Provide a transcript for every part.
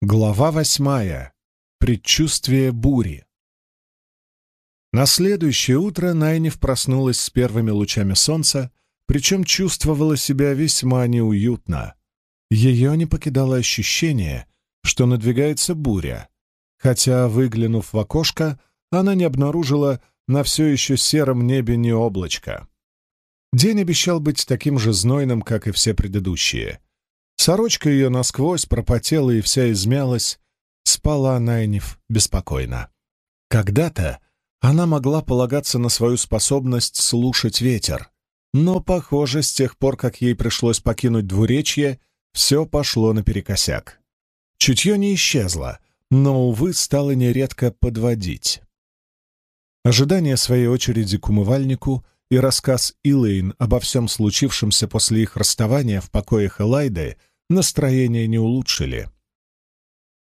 Глава восьмая. Предчувствие бури. На следующее утро Найниф проснулась с первыми лучами солнца, причем чувствовала себя весьма неуютно. Ее не покидало ощущение, что надвигается буря, хотя, выглянув в окошко, она не обнаружила на все еще сером небе ни облачка. День обещал быть таким же знойным, как и все предыдущие — Сорочка ее насквозь пропотела и вся измялась. Спала Найниф беспокойно. Когда-то она могла полагаться на свою способность слушать ветер, но, похоже, с тех пор, как ей пришлось покинуть двуречье, все пошло наперекосяк. Чутье не исчезло, но, увы, стало нередко подводить. Ожидание своей очереди к умывальнику и рассказ Илэйн обо всем случившемся после их расставания в покоях Элайды настроение не улучшили.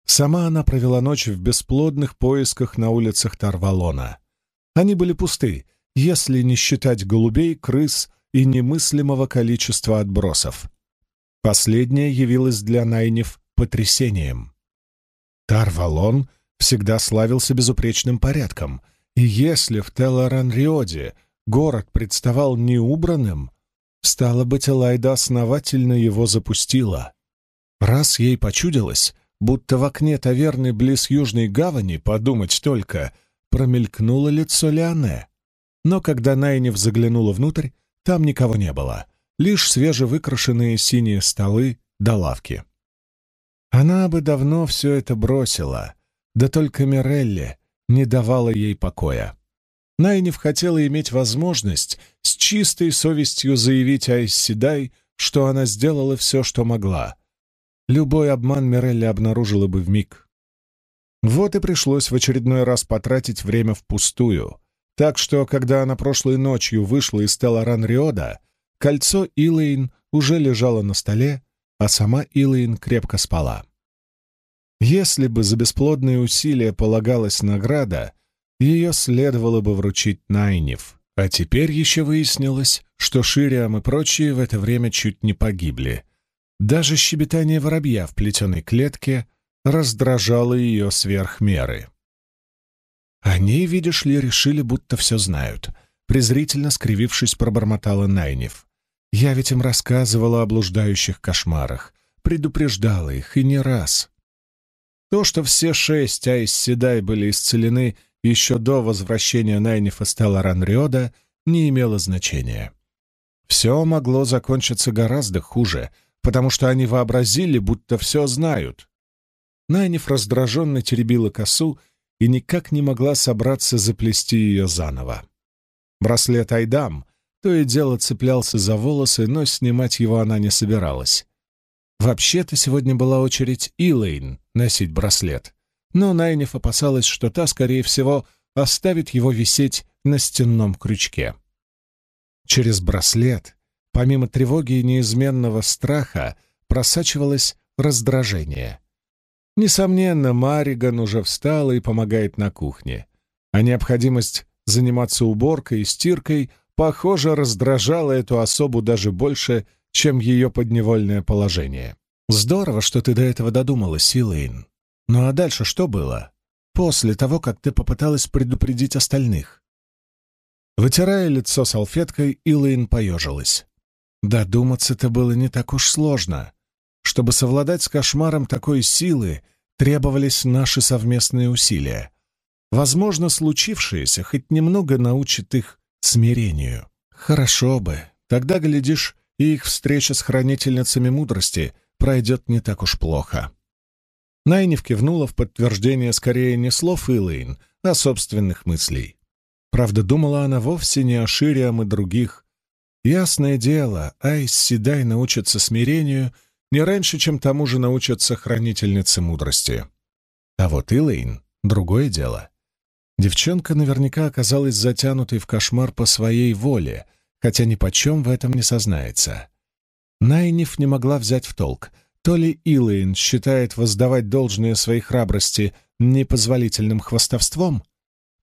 Сама она провела ночь в бесплодных поисках на улицах Тарвалона. Они были пусты, если не считать голубей, крыс и немыслимого количества отбросов. Последнее явилось для Найнев потрясением. Тарвалон всегда славился безупречным порядком, и если в Телоранриоде город представал неубранным, стало быть, Элайда основательно его запустила. Раз ей почудилось, будто в окне таверны близ Южной гавани, подумать только, промелькнуло лицо Леоне. Но когда Найнев заглянула внутрь, там никого не было, лишь свежевыкрашенные синие столы да лавки. Она бы давно все это бросила, да только Мирелли не давала ей покоя. Найнев хотела иметь возможность с чистой совестью заявить Айсседай, что она сделала все, что могла — Любой обман Мирелли обнаружила бы в миг. Вот и пришлось в очередной раз потратить время впустую. Так что, когда она прошлой ночью вышла из Телоран Риода, кольцо Илэйн уже лежало на столе, а сама Илэйн крепко спала. Если бы за бесплодные усилия полагалась награда, ее следовало бы вручить Найнев. А теперь еще выяснилось, что Шириам и прочие в это время чуть не погибли, даже щебетание воробья в плетеной клетке раздражало ее сверх меры. Они, видишь ли, решили, будто все знают. Презрительно скривившись, пробормотала Найнев. Я ведь им рассказывала о блуждающих кошмарах, предупреждала их, и не раз. То, что все шесть Айс Седай были исцелены еще до возвращения Найнифа стала Ранриода, не имело значения. Все могло закончиться гораздо хуже — потому что они вообразили, будто все знают. Найниф раздраженно теребила косу и никак не могла собраться заплести ее заново. Браслет Айдам то и дело цеплялся за волосы, но снимать его она не собиралась. Вообще-то сегодня была очередь Илэйн носить браслет, но Найниф опасалась, что та, скорее всего, оставит его висеть на стенном крючке. Через браслет Помимо тревоги и неизменного страха просачивалось раздражение. Несомненно, Мариган уже встала и помогает на кухне, а необходимость заниматься уборкой и стиркой, похоже, раздражала эту особу даже больше, чем ее подневольное положение. «Здорово, что ты до этого додумалась, Силэйн. Ну а дальше что было? После того, как ты попыталась предупредить остальных?» Вытирая лицо салфеткой, Илэйн поежилась. Додуматься-то было не так уж сложно. Чтобы совладать с кошмаром такой силы, требовались наши совместные усилия. Возможно, случившееся хоть немного научит их смирению. Хорошо бы. Тогда, глядишь, и их встреча с хранительницами мудрости пройдет не так уж плохо. Найнев кивнула в подтверждение скорее не слов Илэйн, а собственных мыслей. Правда, думала она вовсе не о Шириам и других, Ясное дело, Айс Седай научится смирению не раньше, чем тому же научатся хранительницы мудрости. А вот Илэйн — другое дело. Девчонка наверняка оказалась затянутой в кошмар по своей воле, хотя ни почем в этом не сознается. Найниф не могла взять в толк, то ли Илэйн считает воздавать должное своей храбрости непозволительным хвастовством,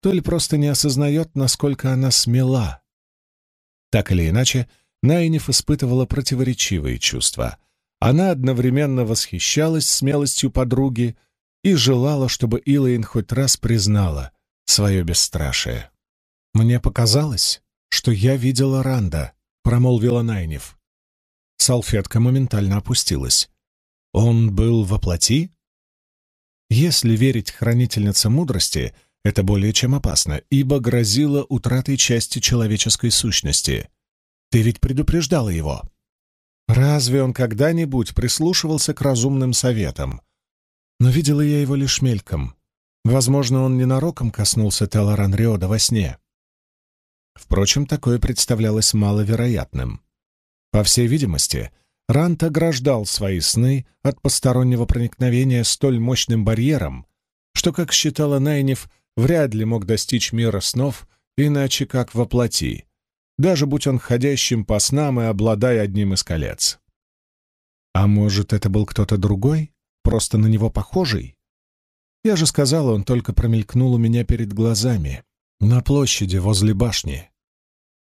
то ли просто не осознает, насколько она смела — так или иначе, Найниф испытывала противоречивые чувства. Она одновременно восхищалась смелостью подруги и желала, чтобы Илэйн хоть раз признала свое бесстрашие. «Мне показалось, что я видела Ранда», — промолвила Найнев. Салфетка моментально опустилась. «Он был во плоти?» Если верить хранительнице мудрости, это более чем опасно, ибо грозило утратой части человеческой сущности. Ты ведь предупреждала его. Разве он когда-нибудь прислушивался к разумным советам? Но видела я его лишь мельком. Возможно, он ненароком коснулся Телоран Риода во сне. Впрочем, такое представлялось маловероятным. По всей видимости, Рант ограждал свои сны от постороннего проникновения столь мощным барьером, что, как считала Найнев, вряд ли мог достичь мира снов, иначе как во плоти, даже будь он ходящим по снам и обладая одним из колец. А может, это был кто-то другой, просто на него похожий? Я же сказала, он только промелькнул у меня перед глазами, на площади возле башни.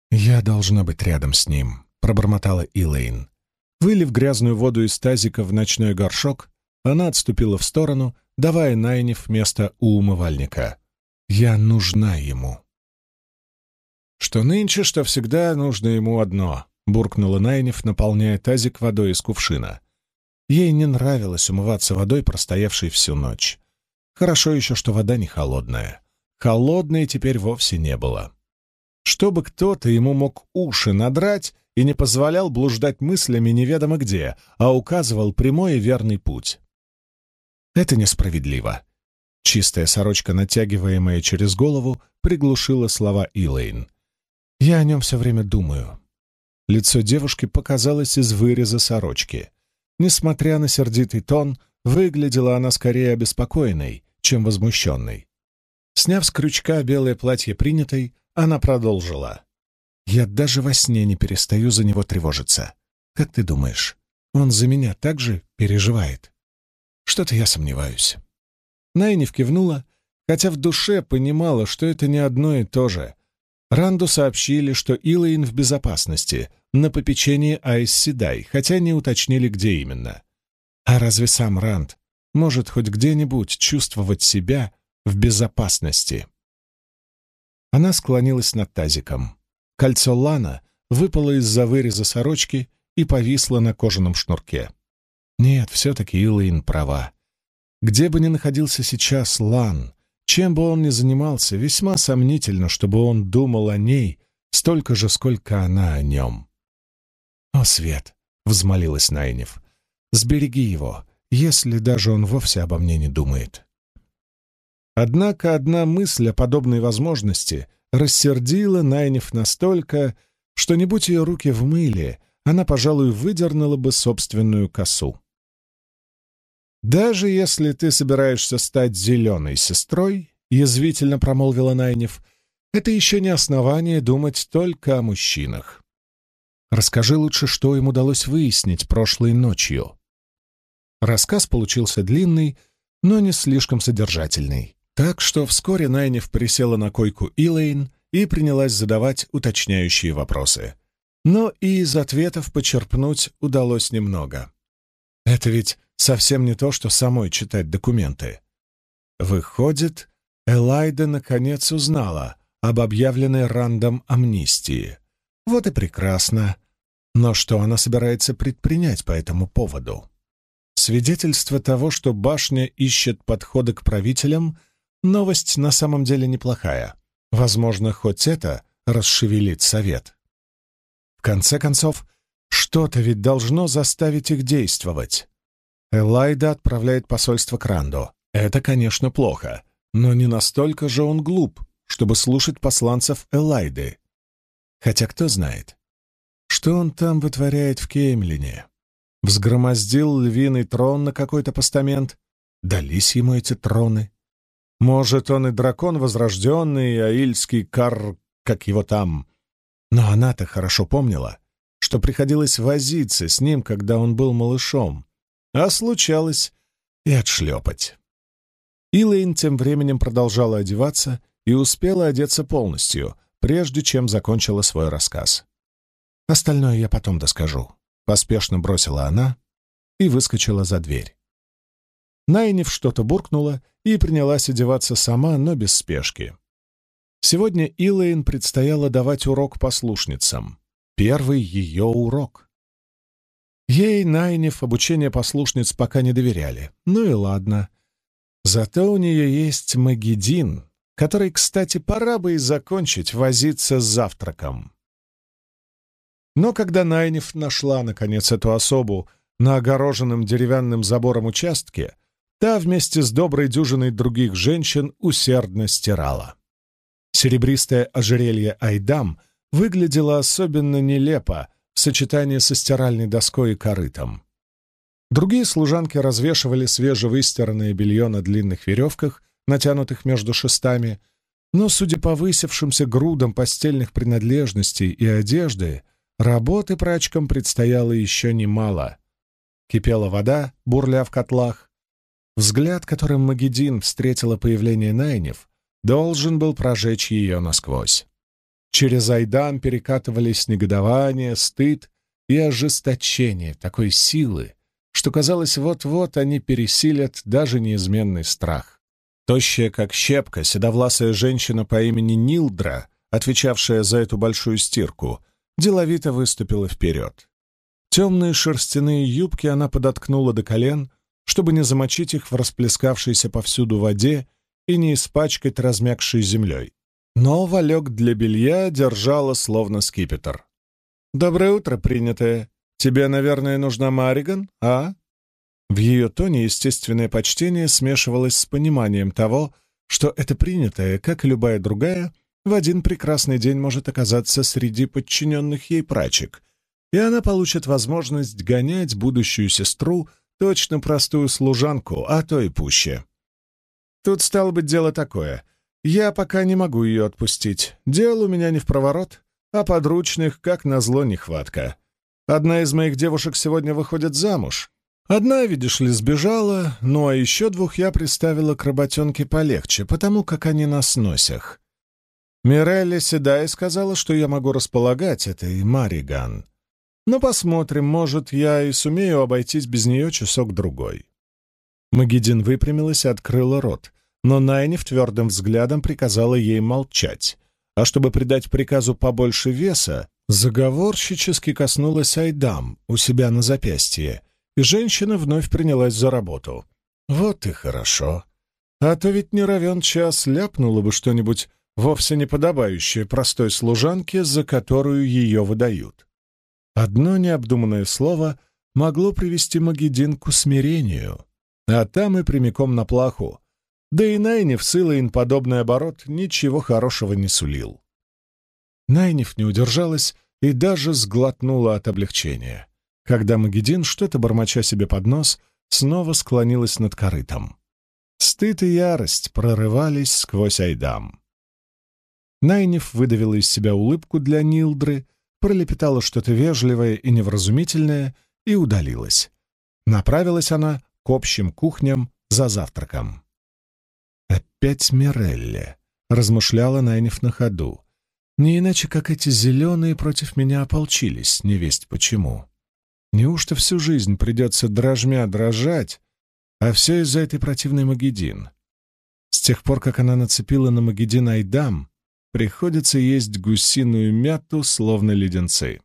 «Я должна быть рядом с ним», — пробормотала Илэйн. Вылив грязную воду из тазика в ночной горшок, она отступила в сторону, давая Найниф место у умывальника. Я нужна ему. Что нынче, что всегда нужно ему одно, буркнула Найниф, наполняя тазик водой из кувшина. Ей не нравилось умываться водой, простоявшей всю ночь. Хорошо еще, что вода не холодная. Холодной теперь вовсе не было. Чтобы кто-то ему мог уши надрать и не позволял блуждать мыслями неведомо где, а указывал прямой и верный путь. Это несправедливо. Чистая сорочка, натягиваемая через голову, приглушила слова Илэйн. «Я о нем все время думаю». Лицо девушки показалось из выреза сорочки. Несмотря на сердитый тон, выглядела она скорее обеспокоенной, чем возмущенной. Сняв с крючка белое платье принятой, она продолжила. «Я даже во сне не перестаю за него тревожиться. Как ты думаешь, он за меня также переживает?» «Что-то я сомневаюсь». Найниф кивнула, хотя в душе понимала, что это не одно и то же. Ранду сообщили, что Илайн в безопасности, на попечении Айс хотя не уточнили, где именно. А разве сам Ранд может хоть где-нибудь чувствовать себя в безопасности? Она склонилась над тазиком. Кольцо Лана выпало из-за выреза сорочки и повисло на кожаном шнурке. Нет, все-таки Илайн права. Где бы ни находился сейчас Лан, чем бы он ни занимался, весьма сомнительно, чтобы он думал о ней столько же, сколько она о нем. «О, Свет!» — взмолилась Найнев. «Сбереги его, если даже он вовсе обо мне не думает». Однако одна мысль о подобной возможности рассердила Найнев настолько, что не будь ее руки в мыле, она, пожалуй, выдернула бы собственную косу. «Даже если ты собираешься стать зеленой сестрой», — язвительно промолвила Найнев, — «это еще не основание думать только о мужчинах. Расскажи лучше, что им удалось выяснить прошлой ночью». Рассказ получился длинный, но не слишком содержательный. Так что вскоре Найнев присела на койку Илэйн и принялась задавать уточняющие вопросы. Но и из ответов почерпнуть удалось немного. Это ведь совсем не то, что самой читать документы. Выходит, Элайда наконец узнала об объявленной Рандом амнистии. Вот и прекрасно. Но что она собирается предпринять по этому поводу? Свидетельство того, что башня ищет подходы к правителям, новость на самом деле неплохая. Возможно, хоть это расшевелит совет. В конце концов, что-то ведь должно заставить их действовать. Элайда отправляет посольство к Ранду. Это, конечно, плохо, но не настолько же он глуп, чтобы слушать посланцев Элайды. Хотя кто знает, что он там вытворяет в Кеймлине. Взгромоздил львиный трон на какой-то постамент. Дались ему эти троны. Может, он и дракон возрожденный, и аильский кар, как его там. Но она-то хорошо помнила, что приходилось возиться с ним, когда он был малышом, а случалось и отшлепать. Илэйн тем временем продолжала одеваться и успела одеться полностью, прежде чем закончила свой рассказ. «Остальное я потом доскажу», — поспешно бросила она и выскочила за дверь. Найнев что-то буркнула и принялась одеваться сама, но без спешки. Сегодня Илэйн предстояло давать урок послушницам. Первый ее урок. Ей, Найнев, обучение послушниц пока не доверяли. Ну и ладно. Зато у нее есть Магедин, который, кстати, пора бы и закончить возиться с завтраком. Но когда Найнев нашла, наконец, эту особу на огороженном деревянным забором участке, та вместе с доброй дюжиной других женщин усердно стирала. Серебристое ожерелье Айдам выглядело особенно нелепо в сочетании со стиральной доской и корытом. Другие служанки развешивали свежевыстиранное белье на длинных веревках, натянутых между шестами, но, судя по высевшимся грудам постельных принадлежностей и одежды, Работы прачкам предстояло еще немало. Кипела вода, бурля в котлах. Взгляд, которым Магедин встретила появление Найнев, должен был прожечь ее насквозь. Через Айдан перекатывались негодование, стыд и ожесточение такой силы, что казалось, вот-вот они пересилят даже неизменный страх. Тощая, как щепка, седовласая женщина по имени Нилдра, отвечавшая за эту большую стирку, деловито выступила вперед. Темные шерстяные юбки она подоткнула до колен, чтобы не замочить их в расплескавшейся повсюду воде и не испачкать размягшей землей. Но валек для белья держала словно скипетр. «Доброе утро, принятая. Тебе, наверное, нужна Мариган, а?» В ее тоне естественное почтение смешивалось с пониманием того, что это принятая, как и любая другая, в один прекрасный день может оказаться среди подчиненных ей прачек, и она получит возможность гонять будущую сестру, точно простую служанку, а то и пуще. Тут стало быть дело такое. Я пока не могу ее отпустить. Дело у меня не в проворот, а подручных, как назло, нехватка. Одна из моих девушек сегодня выходит замуж. Одна, видишь ли, сбежала, ну а еще двух я приставила к работенке полегче, потому как они на сносях. Мирелли Седай сказала, что я могу располагать этой Мариган. Но посмотрим, может, я и сумею обойтись без нее часок-другой. Магедин выпрямилась и открыла рот, но Найниф твердым взглядом приказала ей молчать, а чтобы придать приказу побольше веса, заговорщически коснулась Айдам у себя на запястье, и женщина вновь принялась за работу. Вот и хорошо. А то ведь не равен час ляпнула бы что-нибудь вовсе не подобающее простой служанке, за которую ее выдают. Одно необдуманное слово могло привести Магедин к усмирению, а там и прямиком на плаху. Да и Найнев с Илайн подобный оборот ничего хорошего не сулил. Найнев не удержалась и даже сглотнула от облегчения, когда Магедин, что-то бормоча себе под нос, снова склонилась над корытом. Стыд и ярость прорывались сквозь Айдам. Найниф выдавила из себя улыбку для Нилдры, пролепетала что-то вежливое и невразумительное и удалилась. Направилась она к общим кухням за завтраком. «Опять Мирелли», — размышляла Найниф на ходу. «Не иначе, как эти зеленые против меня ополчились, невесть почему. Неужто всю жизнь придется дрожмя дрожать, а все из-за этой противной Магедин?» С тех пор, как она нацепила на Магедин Айдам, приходится есть гусиную мяту, словно леденцы.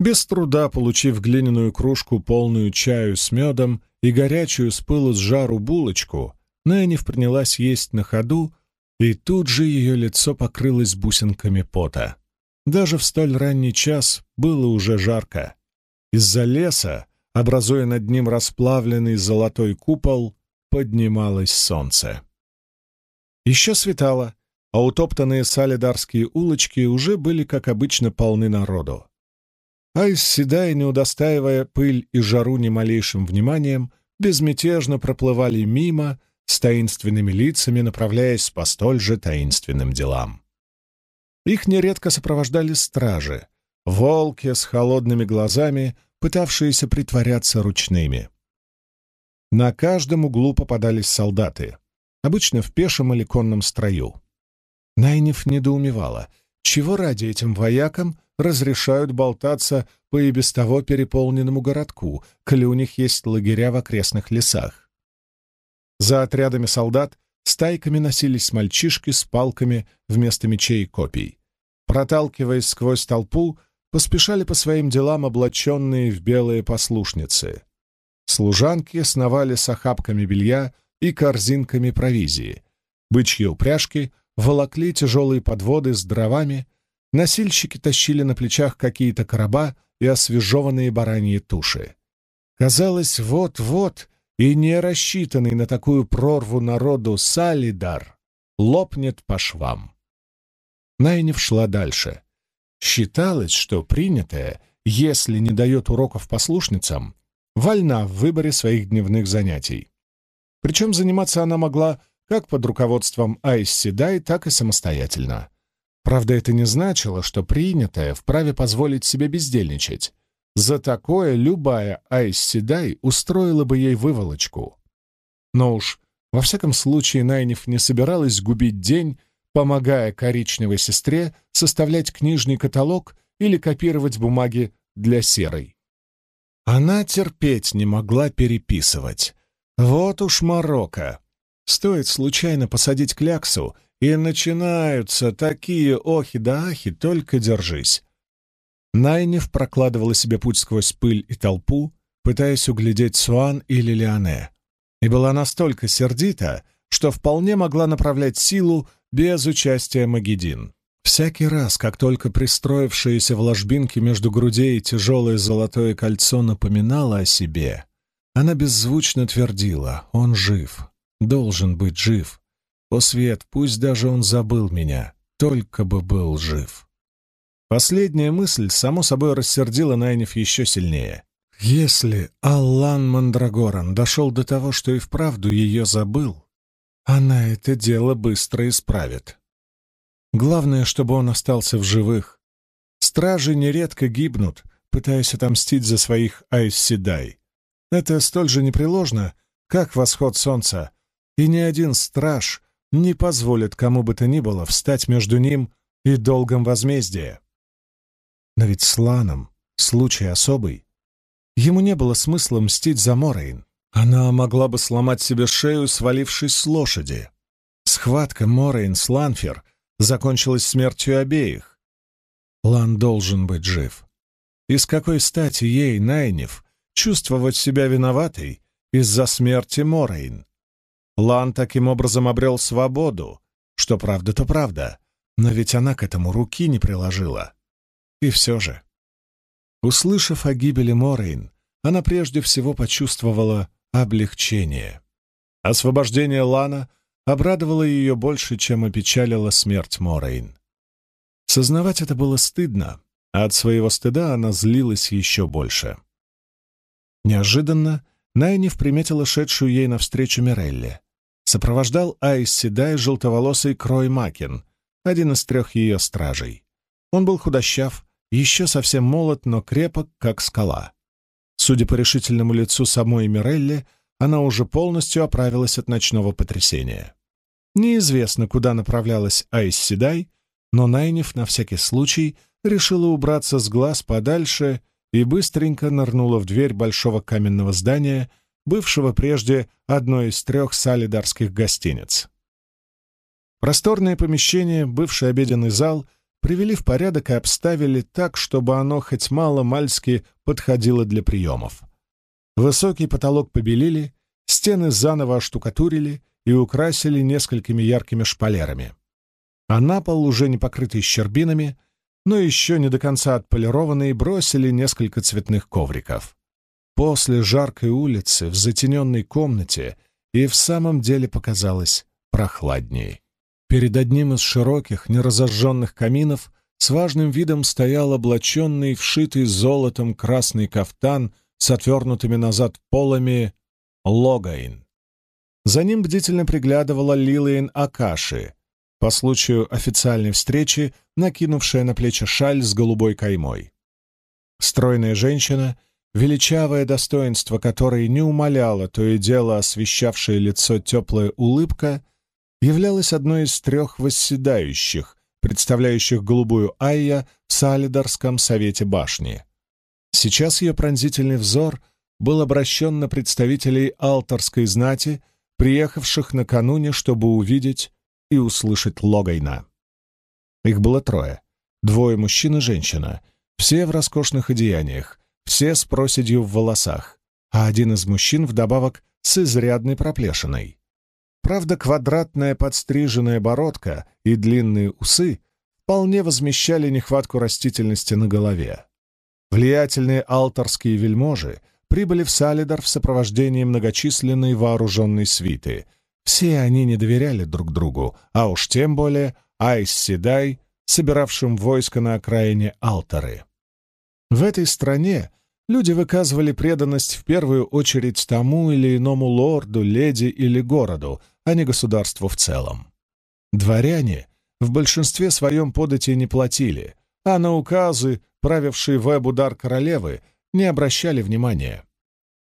Без труда получив глиняную кружку, полную чаю с медом и горячую с пылу с жару булочку, Нэннив принялась есть на ходу, и тут же ее лицо покрылось бусинками пота. Даже в столь ранний час было уже жарко. Из-за леса, образуя над ним расплавленный золотой купол, поднималось солнце. Еще светало, а утоптанные салидарские улочки уже были, как обычно, полны народу. Айс, седая, не удостаивая пыль и жару ни малейшим вниманием, безмятежно проплывали мимо с таинственными лицами, направляясь по столь же таинственным делам. Их нередко сопровождали стражи, волки с холодными глазами, пытавшиеся притворяться ручными. На каждом углу попадались солдаты, обычно в пешем или конном строю. Найниф недоумевала, чего ради этим воякам разрешают болтаться по и без того переполненному городку, коли у них есть лагеря в окрестных лесах. За отрядами солдат стайками носились мальчишки с палками вместо мечей и копий. Проталкиваясь сквозь толпу, поспешали по своим делам облаченные в белые послушницы. Служанки сновали с охапками белья и корзинками провизии. Бычьи упряжки волокли тяжелые подводы с дровами, носильщики тащили на плечах какие-то короба и освежеванные бараньи туши. Казалось, вот-вот и не рассчитанный на такую прорву народу Салидар лопнет по швам. Найнев шла дальше. Считалось, что принятая, если не дает уроков послушницам, вольна в выборе своих дневных занятий. Причем заниматься она могла как под руководством Айс Дай, так и самостоятельно. Правда, это не значило, что принятая вправе позволить себе бездельничать. За такое любая Айс Седай устроила бы ей выволочку. Но уж, во всяком случае, Найниф не собиралась губить день, помогая коричневой сестре составлять книжный каталог или копировать бумаги для серой. Она терпеть не могла переписывать. Вот уж Марокко. Стоит случайно посадить кляксу, и начинаются такие охи да ахи, только держись. Найнев прокладывала себе путь сквозь пыль и толпу, пытаясь углядеть Суан или Лионе, и была настолько сердита, что вполне могла направлять силу без участия Магедин. Всякий раз, как только пристроившееся в ложбинке между грудей тяжелое золотое кольцо напоминало о себе, она беззвучно твердила «Он жив, должен быть жив. О, Свет, пусть даже он забыл меня, только бы был жив». Последняя мысль, само собой, рассердила Найнев еще сильнее. Если Аллан Мандрагоран дошел до того, что и вправду ее забыл, она это дело быстро исправит. Главное, чтобы он остался в живых. Стражи нередко гибнут, пытаясь отомстить за своих Айсседай. Это столь же непреложно, как восход солнца, и ни один страж не позволит кому бы то ни было встать между ним и долгом возмездия. Но ведь с Ланом случай особый. Ему не было смысла мстить за Морейн. Она могла бы сломать себе шею, свалившись с лошади. Схватка Морейн с Ланфер закончилась смертью обеих. Лан должен быть жив. И с какой стати ей, Найнев, чувствовать себя виноватой из-за смерти Морейн? Лан таким образом обрел свободу, что правда, то правда, но ведь она к этому руки не приложила. И все же, услышав о гибели Морейн, она прежде всего почувствовала облегчение. Освобождение Лана обрадовало ее больше, чем опечалила смерть Морейн. Сознавать это было стыдно, а от своего стыда она злилась еще больше. Неожиданно Найниф приметила шедшую ей навстречу Мирелли. Сопровождал Айс Седай желтоволосый Крой Макин, один из трех ее стражей. Он был худощав, еще совсем молод, но крепок, как скала. Судя по решительному лицу самой Мирелли, она уже полностью оправилась от ночного потрясения. Неизвестно, куда направлялась Айс но Найниф на всякий случай решила убраться с глаз подальше и быстренько нырнула в дверь большого каменного здания, бывшего прежде одной из трех салидарских гостиниц. Просторное помещение, бывший обеденный зал — привели в порядок и обставили так, чтобы оно хоть мало-мальски подходило для приемов. Высокий потолок побелили, стены заново оштукатурили и украсили несколькими яркими шпалерами. А на пол, уже не покрытый щербинами, но еще не до конца отполированный, бросили несколько цветных ковриков. После жаркой улицы в затененной комнате и в самом деле показалось прохладнее. Перед одним из широких, неразожженных каминов с важным видом стоял облаченный, вшитый золотом красный кафтан с отвернутыми назад полами Логаин. За ним бдительно приглядывала Лилиен Акаши, по случаю официальной встречи, накинувшая на плечи шаль с голубой каймой. Стройная женщина, величавое достоинство которой не умоляло то и дело освещавшее лицо теплая улыбка, являлась одной из трех восседающих представляющих голубую Айя в Салидарском совете башни. Сейчас ее пронзительный взор был обращен на представителей алтарской знати, приехавших накануне, чтобы увидеть и услышать Логайна. Их было трое. Двое мужчин и женщина, все в роскошных одеяниях, все с проседью в волосах, а один из мужчин вдобавок с изрядной проплешиной. Правда, квадратная подстриженная бородка и длинные усы вполне возмещали нехватку растительности на голове. Влиятельные алтарские вельможи прибыли в Салидар в сопровождении многочисленной вооруженной свиты. Все они не доверяли друг другу, а уж тем более Айс Седай, собиравшим войско на окраине Алтары. В этой стране люди выказывали преданность в первую очередь тому или иному лорду, леди или городу, а не государству в целом. Дворяне в большинстве своем подати не платили, а на указы, правившие в удар королевы, не обращали внимания.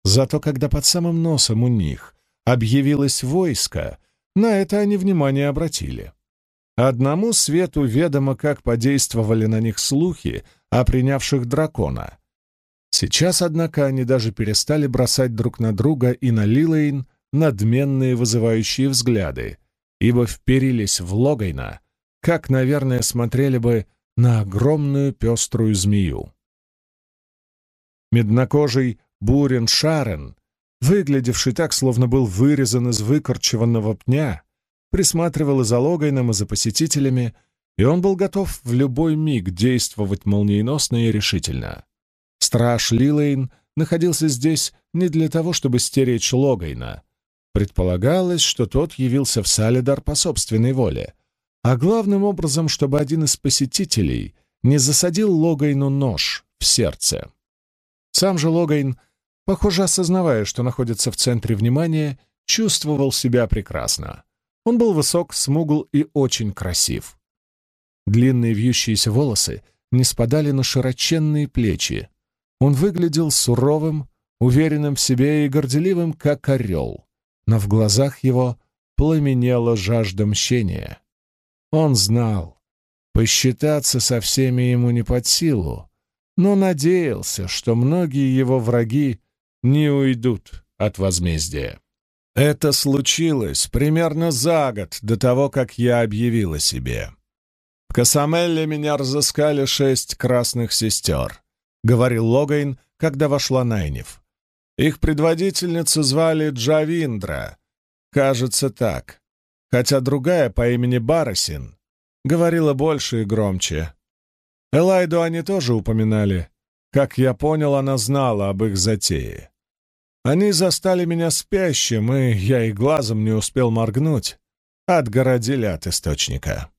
Зато когда под самым носом у них объявилось войско, на это они внимание обратили. Одному свету ведомо, как подействовали на них слухи о принявших дракона. Сейчас, однако, они даже перестали бросать друг на друга и на Лилейн надменные вызывающие взгляды, ибо вперились в Логайна, как, наверное, смотрели бы на огромную пеструю змею. Меднокожий Бурен Шарен, выглядевший так, словно был вырезан из выкорчеванного пня, присматривал и за Логайном, и за посетителями, и он был готов в любой миг действовать молниеносно и решительно. Страж Лилейн находился здесь не для того, чтобы стеречь Логайна, Предполагалось, что тот явился в Салидар по собственной воле, а главным образом, чтобы один из посетителей не засадил Логайну нож в сердце. Сам же Логайн, похоже, осознавая, что находится в центре внимания, чувствовал себя прекрасно. Он был высок, смугл и очень красив. Длинные вьющиеся волосы не спадали на широченные плечи. Он выглядел суровым, уверенным в себе и горделивым, как орел но в глазах его пламенела жажда мщения. Он знал, посчитаться со всеми ему не под силу, но надеялся, что многие его враги не уйдут от возмездия. Это случилось примерно за год до того, как я объявил о себе. В Касамелле меня разыскали шесть красных сестер, — говорил Логайн, когда вошла Найнев. Их предводительницу звали Джавиндра, кажется так, хотя другая по имени Барасин говорила больше и громче. Элайду они тоже упоминали. Как я понял, она знала об их затее. Они застали меня спящим, и я и глазом не успел моргнуть. Отгородили от источника.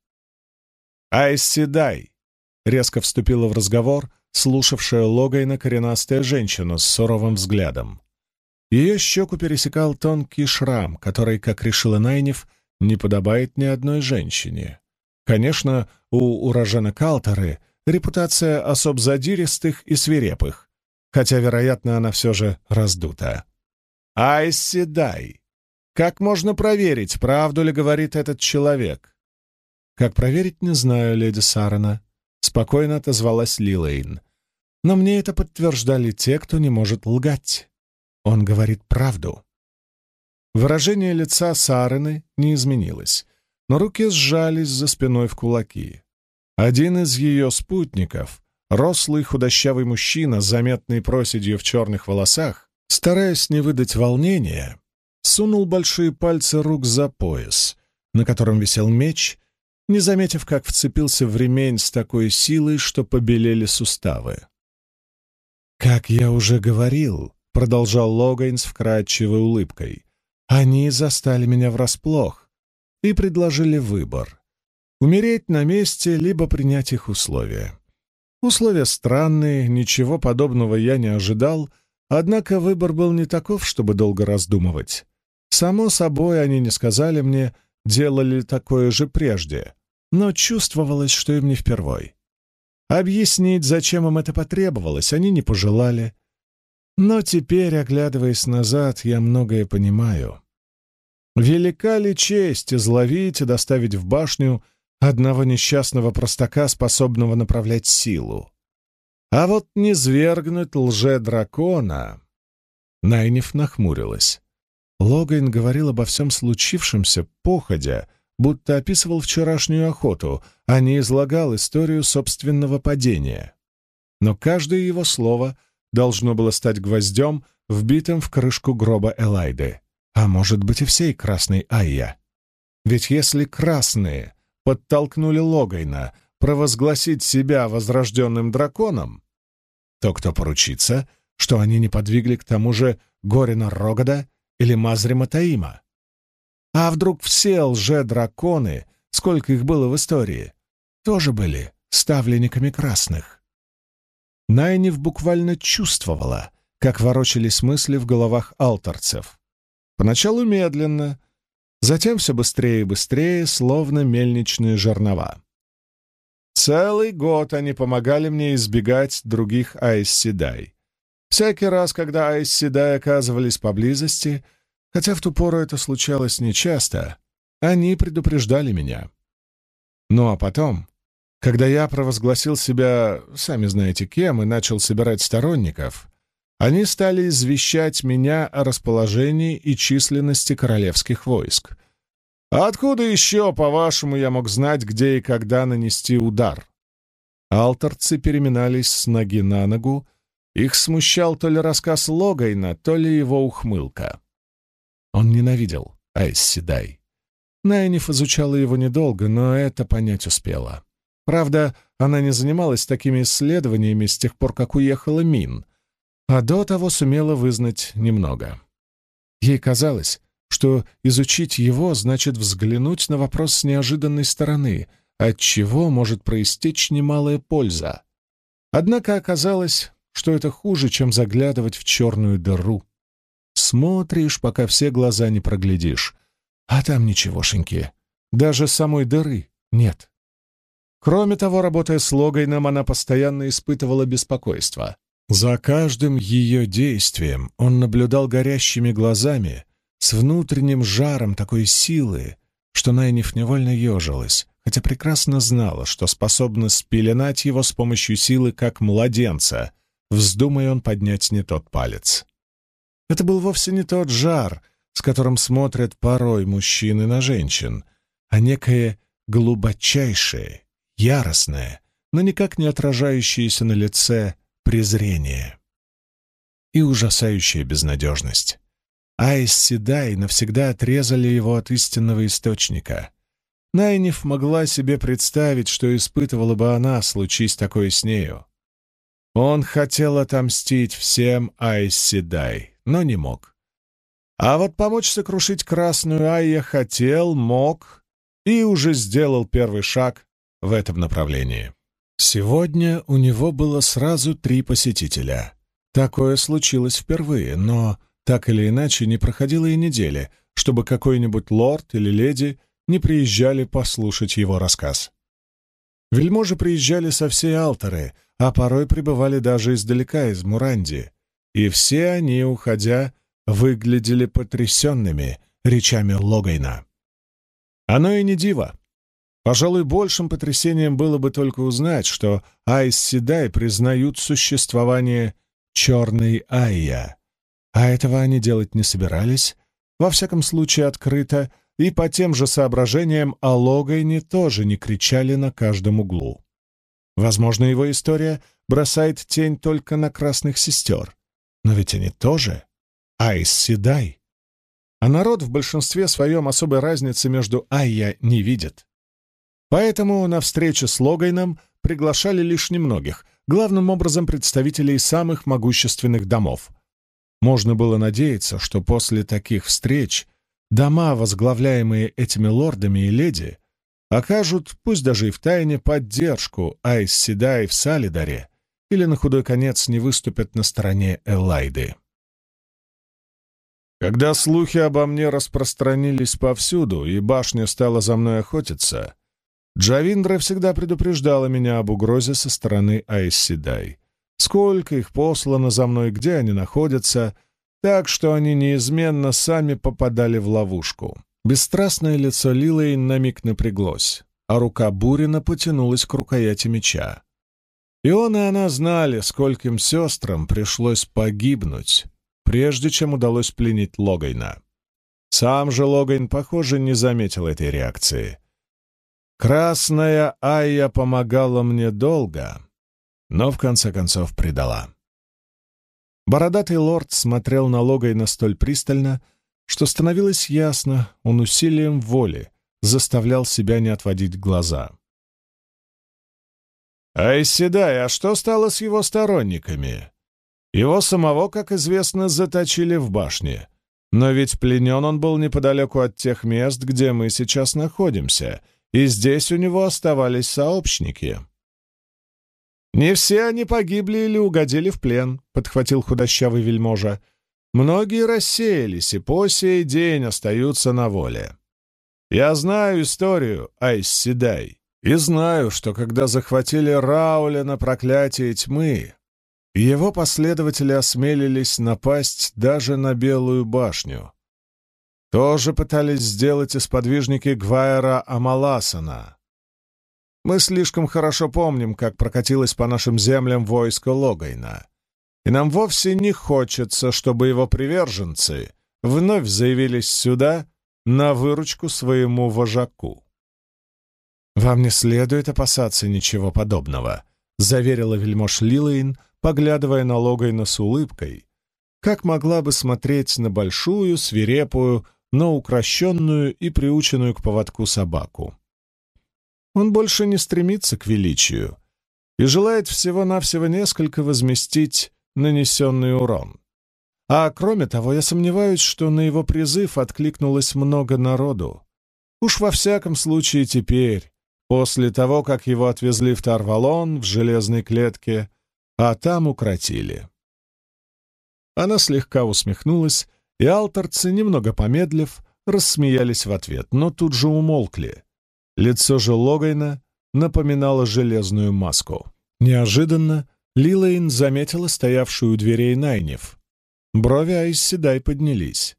«Айсседай!» — резко вступила в разговор — слушавшая Логайна коренастая женщина с суровым взглядом. Ее щеку пересекал тонкий шрам, который, как решила Найнев, не подобает ни одной женщине. Конечно, у урожена Калтеры репутация особ задиристых и свирепых, хотя, вероятно, она все же раздута. «Айси дай! Как можно проверить, правду ли говорит этот человек?» «Как проверить, не знаю, леди Сарана», спокойно отозвалась Лилейн. «Но мне это подтверждали те, кто не может лгать. Он говорит правду». Выражение лица Сарены не изменилось, но руки сжались за спиной в кулаки. Один из ее спутников, рослый худощавый мужчина с заметной проседью в черных волосах, стараясь не выдать волнения, сунул большие пальцы рук за пояс, на котором висел меч, не заметив, как вцепился в ремень с такой силой, что побелели суставы. «Как я уже говорил», — продолжал Логайн с вкрадчивой улыбкой, «они застали меня врасплох и предложили выбор — умереть на месте, либо принять их условия. Условия странные, ничего подобного я не ожидал, однако выбор был не таков, чтобы долго раздумывать. Само собой, они не сказали мне, делали такое же прежде, но чувствовалось, что им не впервой. Объяснить, зачем им это потребовалось, они не пожелали. Но теперь, оглядываясь назад, я многое понимаю. Велика ли честь изловить и доставить в башню одного несчастного простака, способного направлять силу. А вот не свергнуть лже-дракона... Найниф нахмурилась. Логайн говорил обо всем случившемся, походя, будто описывал вчерашнюю охоту, а не излагал историю собственного падения. Но каждое его слово должно было стать гвоздем, вбитым в крышку гроба Элайды, а может быть и всей Красной Айя. Ведь если красные подтолкнули Логайна провозгласить себя возрожденным драконом, то кто поручится, что они не подвигли к тому же Горина Рогода или Мазрима Таима? А вдруг все лже-драконы, сколько их было в истории, тоже были ставленниками красных? Найниф буквально чувствовала, как ворочались мысли в головах алтарцев. Поначалу медленно, затем все быстрее и быстрее, словно мельничные жернова. Целый год они помогали мне избегать других Айсседай. Всякий раз, когда Айсседай оказывались поблизости, хотя в ту пору это случалось нечасто, они предупреждали меня. Ну а потом, когда я провозгласил себя, сами знаете кем, и начал собирать сторонников, они стали извещать меня о расположении и численности королевских войск. А откуда еще, по-вашему, я мог знать, где и когда нанести удар? Алтарцы переминались с ноги на ногу, их смущал то ли рассказ Логайна, то ли его ухмылка. Он ненавидел Айсседай. Найниф изучала его недолго, но это понять успела. Правда, она не занималась такими исследованиями с тех пор, как уехала Мин, а до того сумела вызнать немного. Ей казалось, что изучить его значит взглянуть на вопрос с неожиданной стороны, от чего может проистечь немалая польза. Однако оказалось, что это хуже, чем заглядывать в черную дыру. Смотришь, пока все глаза не проглядишь, а там ничегошеньки, даже самой дыры нет. Кроме того, работая с Логайном, она постоянно испытывала беспокойство. За каждым ее действием он наблюдал горящими глазами, с внутренним жаром такой силы, что Найниф невольно ежилась, хотя прекрасно знала, что способна спеленать его с помощью силы, как младенца, вздумая он поднять не тот палец. Это был вовсе не тот жар, с которым смотрят порой мужчины на женщин, а некое глубочайшее, яростное, но никак не отражающееся на лице презрение и ужасающая безнадежность. Айс Седай навсегда отрезали его от истинного источника. Найниф могла себе представить, что испытывала бы она, случись такое с нею. Он хотел отомстить всем Айс Седай, но не мог. А вот помочь сокрушить Красную Айя хотел, мог и уже сделал первый шаг в этом направлении. Сегодня у него было сразу три посетителя. Такое случилось впервые, но так или иначе не проходило и недели, чтобы какой-нибудь лорд или леди не приезжали послушать его рассказ. Вельможи приезжали со всей Алторы, а порой прибывали даже издалека, из Муранди, и все они, уходя, выглядели потрясенными речами Логайна. Оно и не диво. Пожалуй, большим потрясением было бы только узнать, что Айс Седай признают существование черной Айя. А этого они делать не собирались, во всяком случае открыто, и по тем же соображениям о Логайне тоже не кричали на каждом углу. Возможно, его история бросает тень только на красных сестер, но ведь они тоже Айс Седай. А народ в большинстве своем особой разницы между Айя не видит. Поэтому на встречу с Логайном приглашали лишь немногих, главным образом представителей самых могущественных домов. Можно было надеяться, что после таких встреч дома, возглавляемые этими лордами и леди, окажут, пусть даже и в тайне, поддержку Айс Седай в Салидаре или на худой конец не выступят на стороне Элайды. Когда слухи обо мне распространились повсюду, и башня стала за мной охотиться, Джавиндра всегда предупреждала меня об угрозе со стороны Айсседай. Сколько их послано за мной, где они находятся, так что они неизменно сами попадали в ловушку. Бесстрастное лицо Лилой на миг напряглось. а рука Бурина потянулась к рукояти меча. И он и она знали, скольким сестрам пришлось погибнуть, прежде чем удалось пленить Логайна. Сам же Логайн, похоже, не заметил этой реакции. Красная Айя помогала мне долго, но в конце концов предала. Бородатый лорд смотрел на Логайна столь пристально, что становилось ясно, он усилием воли заставлял себя не отводить глаза. «Айседай, а что стало с его сторонниками? Его самого, как известно, заточили в башне. Но ведь пленен он был неподалеку от тех мест, где мы сейчас находимся, и здесь у него оставались сообщники. «Не все они погибли или угодили в плен», — подхватил худощавый вельможа. «Многие рассеялись и по сей день остаются на воле. Я знаю историю Айс Седай, и знаю, что когда захватили Рауля на проклятие тьмы, его последователи осмелились напасть даже на Белую башню. Тоже пытались сделать и сподвижники Гвайера Амаласана. Мы слишком хорошо помним, как прокатилось по нашим землям войско Логайна, и нам вовсе не хочется, чтобы его приверженцы вновь заявились сюда на выручку своему вожаку. «Вам не следует опасаться ничего подобного», — заверила вельмож Лилейн, поглядывая на Логайна с улыбкой, как могла бы смотреть на большую, свирепую, но укращенную и приученную к поводку собаку. Он больше не стремится к величию и желает всего-навсего несколько возместить нанесенный урон. А кроме того, я сомневаюсь, что на его призыв откликнулось много народу. Уж во всяком случае теперь, после того, как его отвезли в Тарвалон в железной клетке, а там укротили. Она слегка усмехнулась, и алтарцы, немного помедлив, рассмеялись в ответ, но тут же умолкли. Лицо же Логайна напоминало железную маску. Неожиданно Лилейн заметила стоявшую у дверей Найнев. Брови Айсседай поднялись.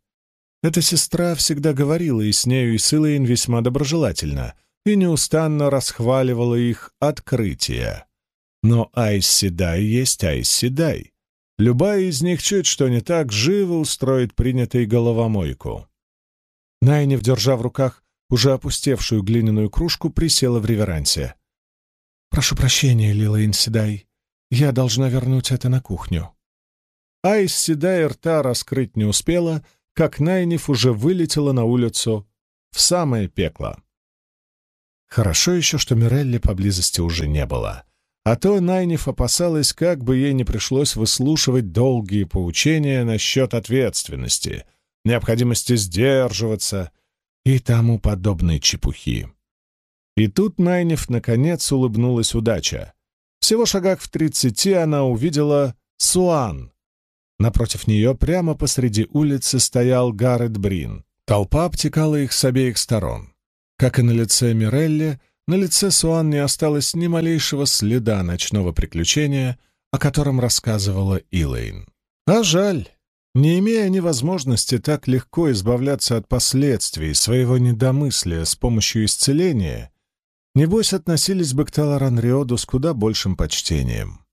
Эта сестра всегда говорила и с нею, и с Илэйн весьма доброжелательно, и неустанно расхваливала их открытия. Но Айсседай есть Айсседай. Любая из них чуть что не так живо устроит принятый головомойку. Найнев, держа в руках уже опустевшую глиняную кружку, присела в реверансе. «Прошу прощения, Лила Инседай, я должна вернуть это на кухню». Айс Седай рта раскрыть не успела, как Найнев уже вылетела на улицу в самое пекло. Хорошо еще, что Мирелли поблизости уже не было. А то Найниф опасалась, как бы ей не пришлось выслушивать долгие поучения насчет ответственности, необходимости сдерживаться и тому подобной чепухи. И тут Найниф наконец улыбнулась удача. Всего шагах в тридцати она увидела Суан. Напротив нее прямо посреди улицы стоял Гаррет Брин. Толпа обтекала их с обеих сторон. Как и на лице Мирелли, на лице Суан не осталось ни малейшего следа ночного приключения, о котором рассказывала Илэйн. А жаль, не имея ни возможности так легко избавляться от последствий своего недомыслия с помощью исцеления, небось относились бы к Таларанриоду с куда большим почтением.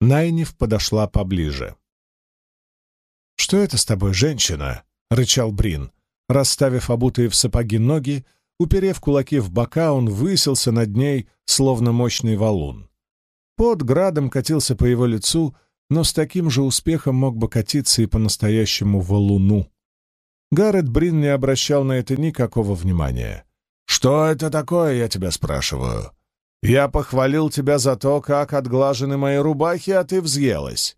Найниф подошла поближе. «Что это с тобой, женщина?» — рычал Брин, расставив обутые в сапоги ноги, Уперев кулаки в бока, он высился над ней, словно мощный валун. Под градом катился по его лицу, но с таким же успехом мог бы катиться и по-настоящему валуну. Гаррет Брин не обращал на это никакого внимания. «Что это такое, я тебя спрашиваю? Я похвалил тебя за то, как отглажены мои рубахи, а ты взъелась.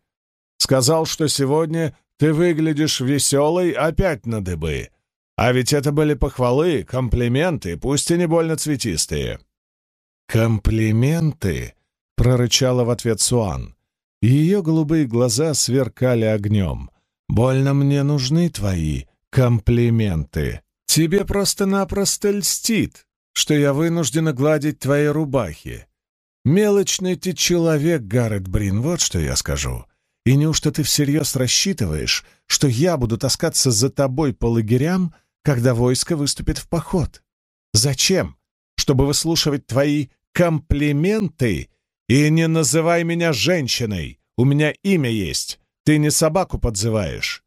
Сказал, что сегодня ты выглядишь веселой опять на дыбы, а ведь это были похвалы, комплименты, пусть и не больно цветистые. «Комплименты?» — прорычала в ответ Суан. Ее голубые глаза сверкали огнем. «Больно мне нужны твои комплименты. Тебе просто-напросто льстит, что я вынуждена гладить твои рубахи. Мелочный ты человек, Гаррет Брин, вот что я скажу. И неужто ты всерьез рассчитываешь, что я буду таскаться за тобой по лагерям, когда войско выступит в поход? Зачем? чтобы выслушивать твои комплименты? И не называй меня женщиной, у меня имя есть, ты не собаку подзываешь».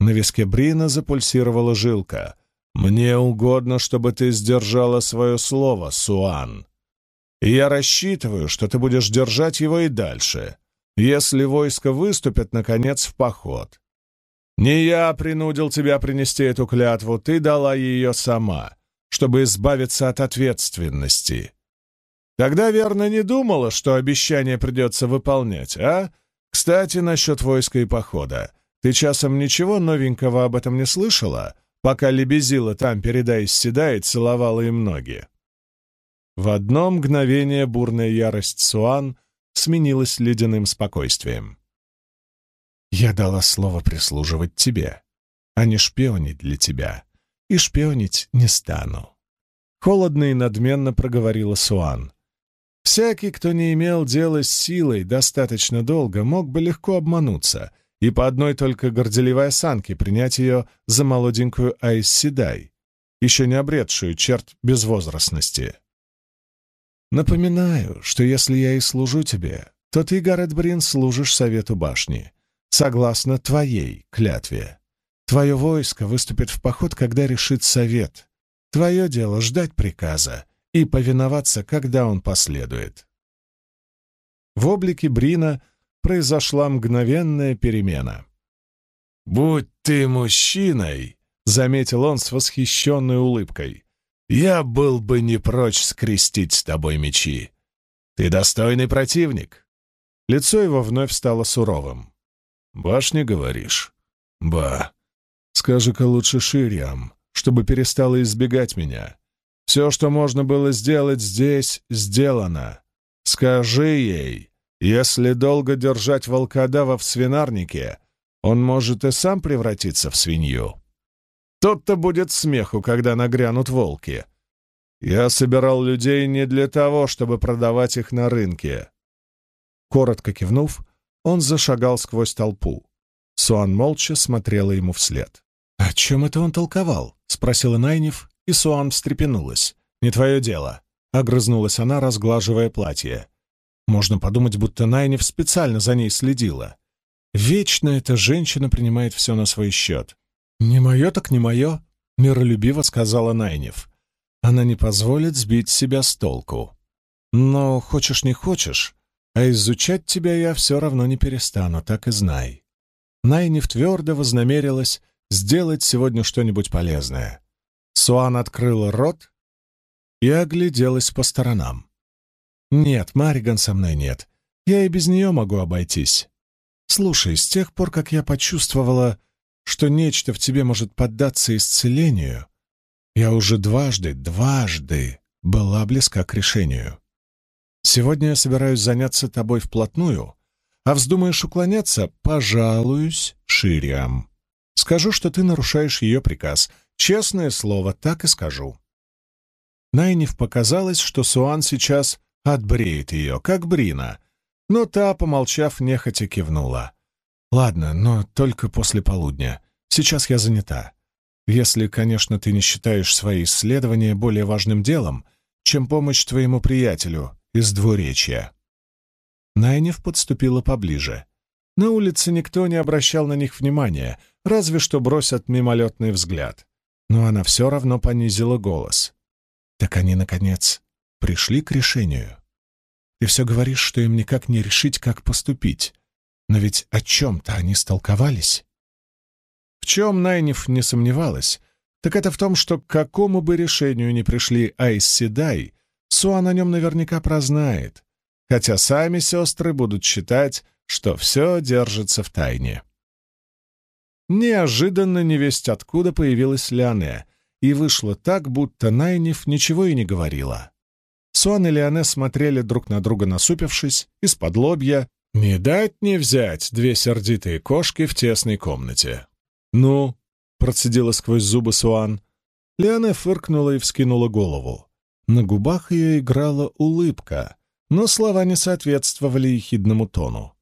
На виске Брина запульсировала жилка. «Мне угодно, чтобы ты сдержала свое слово, Суан. И я рассчитываю, что ты будешь держать его и дальше, если войско выступит, наконец, в поход. Не я принудил тебя принести эту клятву, ты дала ее сама, чтобы избавиться от ответственности. Тогда, верно, не думала, что обещание придется выполнять, а? Кстати, насчет войска и похода. Ты часом ничего новенького об этом не слышала, пока лебезила там, передаясь седа, и целовала им ноги?» В одно мгновение бурная ярость Суан сменилась ледяным спокойствием. «Я дала слово прислуживать тебе, а не шпионить для тебя, и шпионить не стану». Холодно и надменно проговорила Суан. Всякий, кто не имел дела с силой достаточно долго, мог бы легко обмануться и по одной только горделивой осанке принять ее за молоденькую Айс Седай, еще не обретшую черт безвозрастности. Напоминаю, что если я и служу тебе, то ты, Гаррет Брин, служишь Совету Башни, согласно твоей клятве. Твое войско выступит в поход, когда решит Совет. Твое дело — ждать приказа и повиноваться, когда он последует. В облике Брина произошла мгновенная перемена. «Будь ты мужчиной!» — заметил он с восхищенной улыбкой. «Я был бы не прочь скрестить с тобой мечи. Ты достойный противник!» Лицо его вновь стало суровым. «Башня, говоришь?» «Ба. Скажи-ка лучше Ширьям, чтобы перестала избегать меня. Все, что можно было сделать здесь, сделано. Скажи ей, если долго держать волкодава в свинарнике, он может и сам превратиться в свинью. Тот-то будет смеху, когда нагрянут волки. Я собирал людей не для того, чтобы продавать их на рынке. Коротко кивнув, он зашагал сквозь толпу. Суан молча смотрела ему вслед. «О чем это он толковал?» — спросила Найнев, и Суан встрепенулась. «Не твое дело», — огрызнулась она, разглаживая платье. Можно подумать, будто Найнев специально за ней следила. Вечно эта женщина принимает все на свой счет. «Не мое так не мое», — миролюбиво сказала Найнев. «Она не позволит сбить себя с толку. Но хочешь не хочешь, а изучать тебя я все равно не перестану, так и знай». Найнев твердо вознамерилась сделать сегодня что-нибудь полезное. Суан открыла рот и огляделась по сторонам. «Нет, Мариган со мной нет. Я и без нее могу обойтись. Слушай, с тех пор, как я почувствовала, что нечто в тебе может поддаться исцелению, я уже дважды, дважды была близка к решению. Сегодня я собираюсь заняться тобой вплотную, а вздумаешь уклоняться — пожалуюсь Шириам. Скажу, что ты нарушаешь ее приказ — Честное слово, так и скажу. Найниф показалось, что Суан сейчас отбреет ее, как Брина, но та, помолчав, нехотя кивнула. «Ладно, но только после полудня. Сейчас я занята. Если, конечно, ты не считаешь свои исследования более важным делом, чем помощь твоему приятелю из двуречья». Найнев подступила поближе. На улице никто не обращал на них внимания, разве что бросят мимолетный взгляд но она все равно понизила голос. Так они, наконец, пришли к решению. Ты все говоришь, что им никак не решить, как поступить. Но ведь о чем-то они столковались. В чем Найниф не сомневалась, так это в том, что к какому бы решению ни пришли Айс Седай, Суан о нем наверняка прознает, хотя сами сестры будут считать, что все держится в тайне. Неожиданно невесть откуда появилась Леоне, и вышло так, будто Найниф ничего и не говорила. Суан и Леоне смотрели друг на друга насупившись, из-под лобья. Не дать не взять две сердитые кошки в тесной комнате. «Ну?» — процедила сквозь зубы Суан. Леоне фыркнула и вскинула голову. На губах ее играла улыбка, но слова не соответствовали ехидному тону.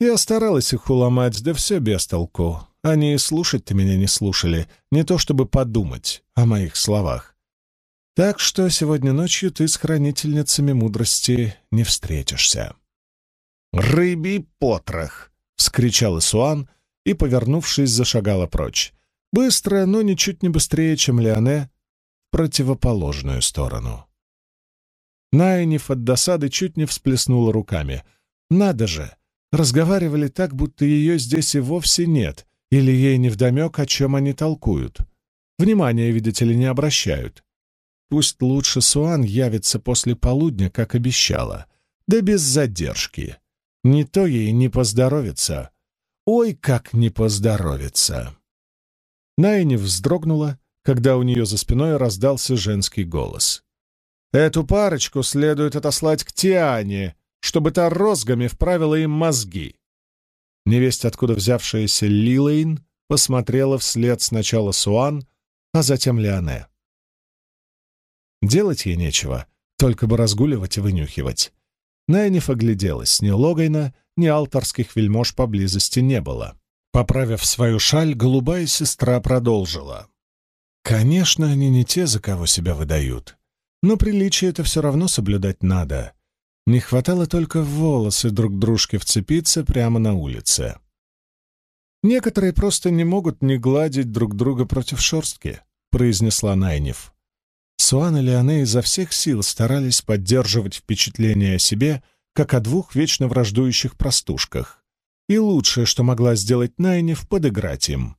Я старалась их уломать, да все без толку. Они и слушать-то меня не слушали, не то чтобы подумать о моих словах. Так что сегодня ночью ты с хранительницами мудрости не встретишься. «Рыбий потрох!» — вскричал Исуан и, повернувшись, зашагала прочь. Быстро, но ничуть не быстрее, чем Леоне, в противоположную сторону. Найниф от досады чуть не всплеснула руками. «Надо же! Разговаривали так, будто ее здесь и вовсе нет, или ей невдомек, о чем они толкуют. Внимания, видите ли, не обращают. Пусть лучше Суан явится после полудня, как обещала, да без задержки. Не то ей не поздоровится. Ой, как не поздоровится!» Найни вздрогнула, когда у нее за спиной раздался женский голос. «Эту парочку следует отослать к Тиане, чтобы та розгами вправила им мозги». Невесть, откуда взявшаяся Лилейн, посмотрела вслед сначала Суан, а затем Леоне. Делать ей нечего, только бы разгуливать и вынюхивать. Найниф огляделась, ни Логайна, ни алтарских вельмож поблизости не было. Поправив свою шаль, голубая сестра продолжила. «Конечно, они не те, за кого себя выдают. Но приличие это все равно соблюдать надо. Не хватало только в волосы друг дружке вцепиться прямо на улице. Некоторые просто не могут не гладить друг друга против шерстки», — произнесла Найнев. Суан и Леоне изо всех сил старались поддерживать впечатление о себе, как о двух вечно враждующих простушках и лучшее, что могла сделать Найнев, подыграть им.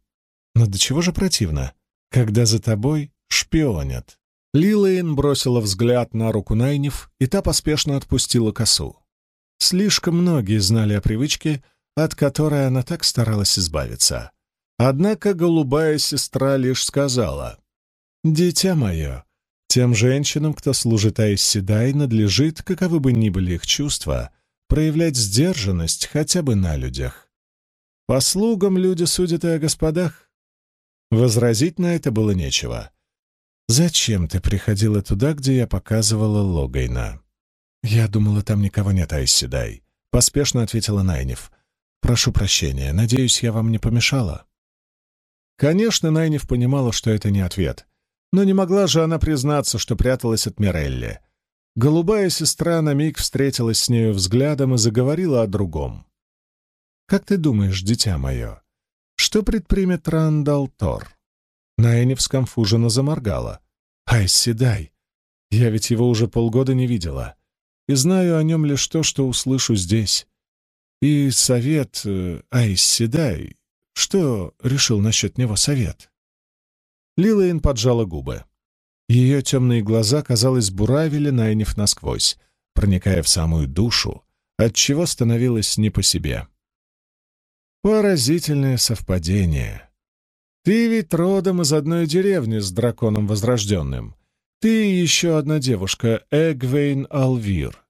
Но до чего же противно, когда за тобой шпионят. Лилейн бросила взгляд на руку Найнев, и та поспешно отпустила косу. Слишком многие знали о привычке, от которой она так старалась избавиться. Однако голубая сестра лишь сказала, «Дитя мое, тем женщинам, кто служит Айсседай, надлежит, каковы бы ни были их чувства, проявлять сдержанность хотя бы на людях. По слугам люди судят и о господах. Возразить на это было нечего. «Зачем ты приходила туда, где я показывала Логайна?» «Я думала, там никого нет, Айсседай», — поспешно ответила Найнев. «Прошу прощения, надеюсь, я вам не помешала?» Конечно, Найнев понимала, что это не ответ, но не могла же она признаться, что пряталась от Мирелли. Голубая сестра на миг встретилась с нею взглядом и заговорила о другом. «Как ты думаешь, дитя мое, что предпримет Рандал Тор?» Найнев скомфуженно заморгала. «Ай, седай! Я ведь его уже полгода не видела, и знаю о нем лишь то, что услышу здесь. И совет... Э, ай, седай! Что решил насчет него совет?» Лилейн поджала губы. Ее темные глаза, казалось, буравили Найниф насквозь, проникая в самую душу, отчего становилось не по себе. Поразительное совпадение. Ты ведь родом из одной деревни с драконом возрожденным. Ты и еще одна девушка, Эгвейн Алвир.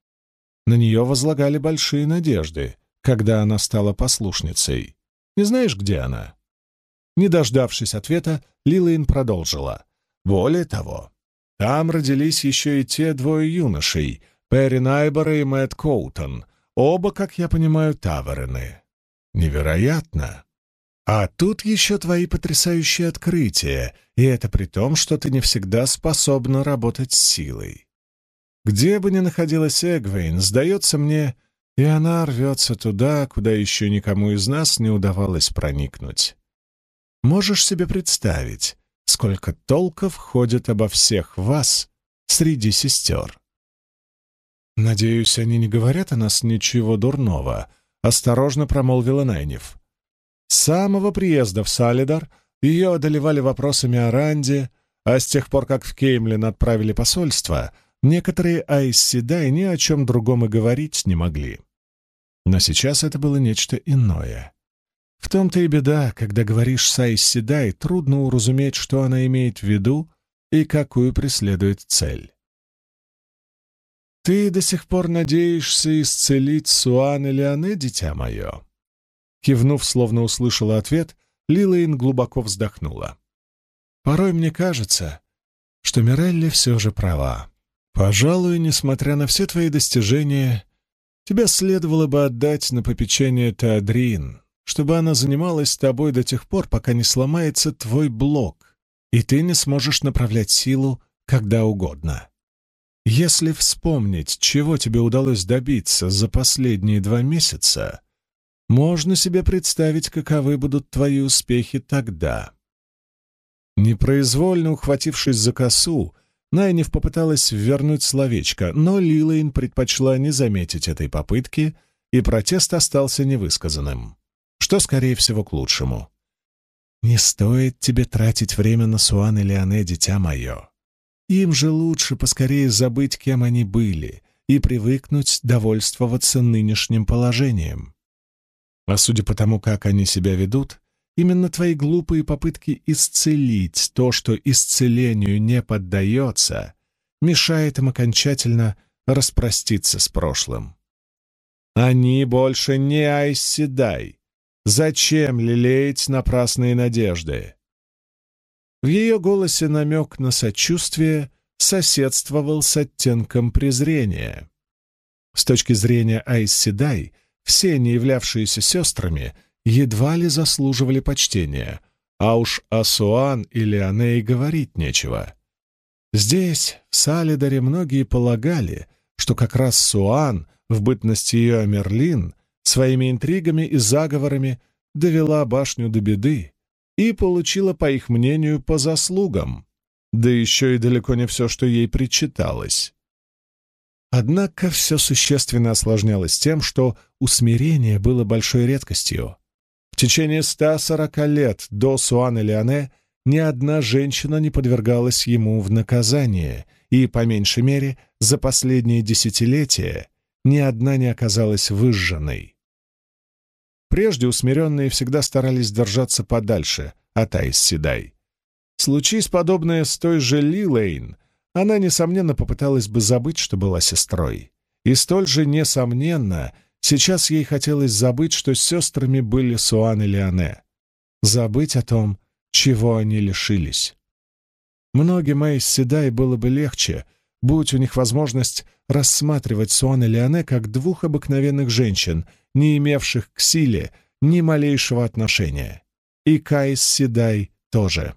На нее возлагали большие надежды, когда она стала послушницей. Не знаешь, где она?» Не дождавшись ответа, Лилейн продолжила. Более того, там родились еще и те двое юношей, Перри Найбора и Мэтт Коутон, оба, как я понимаю, таверны. Невероятно! А тут еще твои потрясающие открытия, и это при том, что ты не всегда способна работать с силой. Где бы ни находилась Эгвейн, сдается мне, и она рвется туда, куда еще никому из нас не удавалось проникнуть. Можешь себе представить, сколько толков ходит обо всех вас среди сестер. «Надеюсь, они не говорят о нас ничего дурного», — осторожно промолвила Найнев. С самого приезда в Салидар ее одолевали вопросами о Ранде, а с тех пор, как в Кеймлин отправили посольство, некоторые Айсседай ни о чем другом и говорить не могли. Но сейчас это было нечто иное. В том-то и беда, когда говоришь «Сайс Седай», трудно уразуметь, что она имеет в виду и какую преследует цель. «Ты до сих пор надеешься исцелить Суан и Леоне, дитя мое?» Кивнув, словно услышала ответ, Лилейн глубоко вздохнула. «Порой мне кажется, что Мирелли все же права. Пожалуй, несмотря на все твои достижения, тебя следовало бы отдать на попечение Теодрин, чтобы она занималась тобой до тех пор, пока не сломается твой блок, и ты не сможешь направлять силу, когда угодно. Если вспомнить, чего тебе удалось добиться за последние два месяца, можно себе представить, каковы будут твои успехи тогда. Непроизвольно ухватившись за косу, Найниф попыталась вернуть словечко, но Лилейн предпочла не заметить этой попытки, и протест остался невысказанным, что, скорее всего, к лучшему. «Не стоит тебе тратить время на Суан и Леоне, дитя мое. Им же лучше поскорее забыть, кем они были, и привыкнуть довольствоваться нынешним положением. А судя по тому, как они себя ведут, именно твои глупые попытки исцелить то, что исцелению не поддается, мешает им окончательно распроститься с прошлым. Они больше не Айседай, Зачем лелеять напрасные надежды? В ее голосе намек на сочувствие соседствовал с оттенком презрения. С точки зрения Айсседай, все не являвшиеся сестрами едва ли заслуживали почтения, а уж о Суан или о Ней говорить нечего. Здесь, в Салидаре, многие полагали, что как раз Суан, в бытности ее Амерлин, своими интригами и заговорами довела башню до беды и получила, по их мнению, по заслугам, да еще и далеко не все, что ей причиталось. Однако все существенно осложнялось тем, что усмирение было большой редкостью. В течение 140 лет до Суана Леоне ни одна женщина не подвергалась ему в наказание, и, по меньшей мере, за последние десятилетия ни одна не оказалась выжженной. Прежде усмиренные всегда старались держаться подальше от Айс Седай. Случись подобное с той же Лилейн, она, несомненно, попыталась бы забыть, что была сестрой. И столь же, несомненно, сейчас ей хотелось забыть, что сестрами были Суан и Леоне. Забыть о том, чего они лишились. Многим Эйс Седай было бы легче, будь у них возможность рассматривать Суан и Леоне как двух обыкновенных женщин, не имевших к силе ни малейшего отношения. И Кайс Седай тоже.